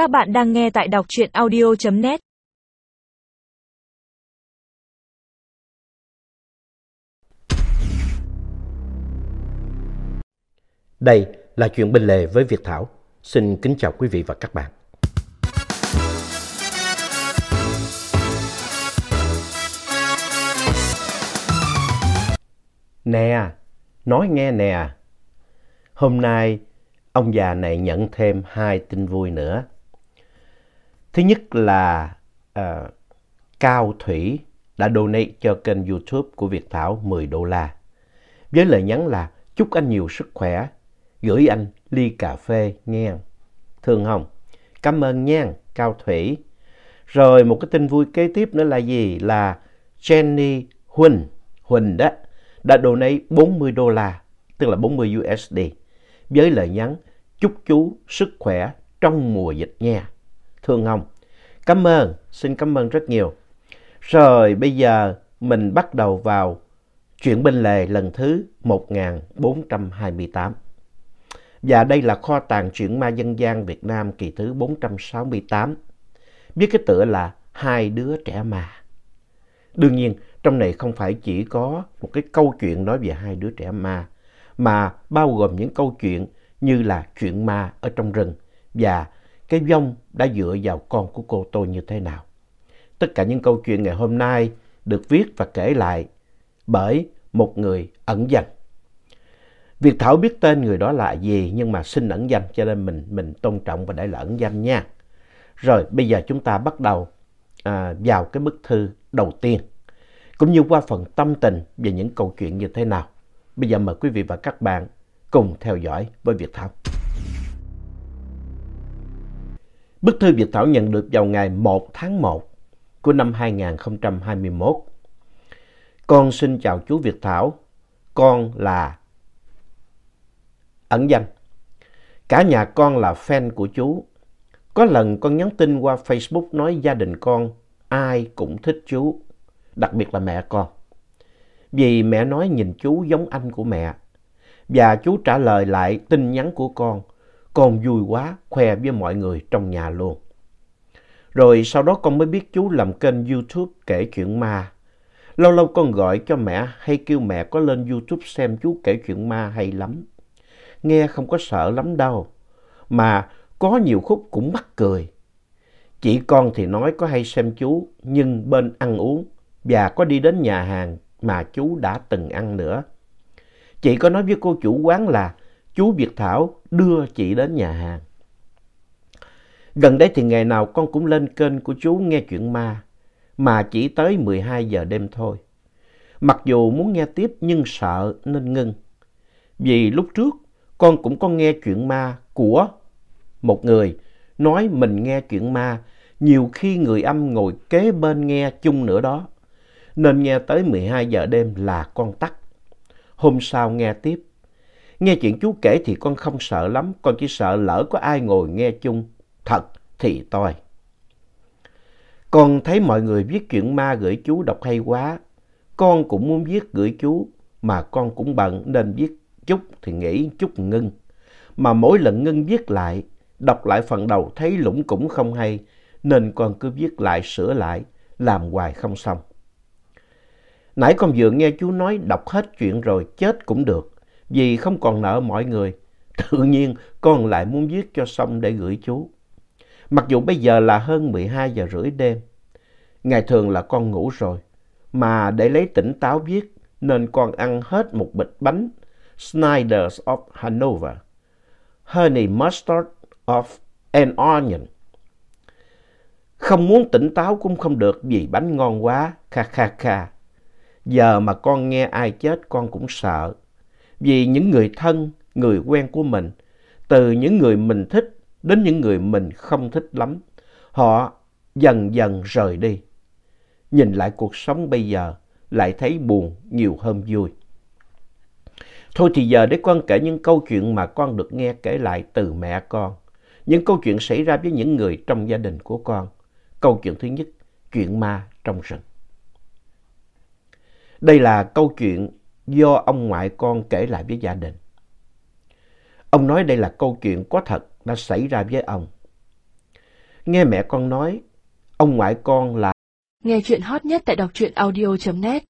Các bạn đang nghe tại đọc truyện audio.net Đây là chuyện bên lề với Việt Thảo. Xin kính chào quý vị và các bạn. Nè, nói nghe nè. Hôm nay ông già này nhận thêm hai tin vui nữa. Thứ nhất là uh, Cao Thủy đã donate cho kênh YouTube của Việt Thảo 10 đô la. Với lời nhắn là chúc anh nhiều sức khỏe, gửi anh ly cà phê nghe. Thương không? Cảm ơn nha, Cao Thủy. Rồi một cái tin vui kế tiếp nữa là gì? Là Jenny Huỳnh, Huỳnh đó, đã donate 40 đô la, tức là 40 USD, với lời nhắn chúc chú sức khỏe trong mùa dịch nha. Thương không? Cảm ơn, xin cảm ơn rất nhiều. Rồi bây giờ mình bắt đầu vào chuyện bên lề lần thứ 1428. Và đây là kho tàng truyện ma dân gian Việt Nam kỳ thứ 468. Biết cái tựa là Hai đứa trẻ ma. Đương nhiên, trong này không phải chỉ có một cái câu chuyện nói về hai đứa trẻ ma, mà bao gồm những câu chuyện như là chuyện ma ở trong rừng và cái vong đã dựa vào con của cô tôi như thế nào. Tất cả những câu chuyện ngày hôm nay được viết và kể lại bởi một người ẩn danh. Việt Thảo biết tên người đó là gì nhưng mà xin ẩn danh cho nên mình mình tôn trọng và để là ẩn danh nha. Rồi bây giờ chúng ta bắt đầu à, vào cái bức thư đầu tiên cũng như qua phần tâm tình về những câu chuyện như thế nào. Bây giờ mời quý vị và các bạn cùng theo dõi với Việt Thảo. Bức thư Việt Thảo nhận được vào ngày 1 tháng 1 của năm 2021. Con xin chào chú Việt Thảo. Con là ẩn danh. Cả nhà con là fan của chú. Có lần con nhắn tin qua Facebook nói gia đình con ai cũng thích chú, đặc biệt là mẹ con. Vì mẹ nói nhìn chú giống anh của mẹ. Và chú trả lời lại tin nhắn của con. Con vui quá, khoe với mọi người trong nhà luôn. Rồi sau đó con mới biết chú làm kênh YouTube kể chuyện ma. Lâu lâu con gọi cho mẹ hay kêu mẹ có lên YouTube xem chú kể chuyện ma hay lắm. Nghe không có sợ lắm đâu. Mà có nhiều khúc cũng mắc cười. Chị con thì nói có hay xem chú, nhưng bên ăn uống và có đi đến nhà hàng mà chú đã từng ăn nữa. Chị có nói với cô chủ quán là chú Việt Thảo đưa chị đến nhà hàng. Gần đây thì ngày nào con cũng lên kênh của chú nghe chuyện ma, mà chỉ tới 12 giờ đêm thôi. Mặc dù muốn nghe tiếp nhưng sợ nên ngưng. Vì lúc trước con cũng có nghe chuyện ma của một người nói mình nghe chuyện ma, nhiều khi người âm ngồi kế bên nghe chung nữa đó. Nên nghe tới 12 giờ đêm là con tắt. Hôm sau nghe tiếp. Nghe chuyện chú kể thì con không sợ lắm, con chỉ sợ lỡ có ai ngồi nghe chung. Thật thì toi. Con thấy mọi người viết chuyện ma gửi chú đọc hay quá. Con cũng muốn viết gửi chú, mà con cũng bận nên viết chút thì nghĩ chút ngưng. Mà mỗi lần ngưng viết lại, đọc lại phần đầu thấy lũng cũng không hay, nên con cứ viết lại sửa lại, làm hoài không xong. Nãy con vừa nghe chú nói đọc hết chuyện rồi chết cũng được, vì không còn nợ mọi người. Tự nhiên con lại muốn viết cho xong để gửi chú. Mặc dù bây giờ là hơn 12 giờ rưỡi đêm. Ngày thường là con ngủ rồi, mà để lấy tỉnh táo viết nên con ăn hết một bịch bánh Snyder's of Hanover, Honey Mustard of an Onion. Không muốn tỉnh táo cũng không được vì bánh ngon quá, kha kha kha. Giờ mà con nghe ai chết con cũng sợ. Vì những người thân, người quen của mình, từ những người mình thích đến những người mình không thích lắm, họ dần dần rời đi. Nhìn lại cuộc sống bây giờ, lại thấy buồn nhiều hơn vui. Thôi thì giờ để con kể những câu chuyện mà con được nghe kể lại từ mẹ con. Những câu chuyện xảy ra với những người trong gia đình của con. Câu chuyện thứ nhất, chuyện ma trong rừng. Đây là câu chuyện do ông ngoại con kể lại với gia đình. Ông nói đây là câu chuyện có thật đã xảy ra với ông. nghe mẹ con nói, ông ngoại con là Nghe chuyện hot nhất tại đọc truyện audio.net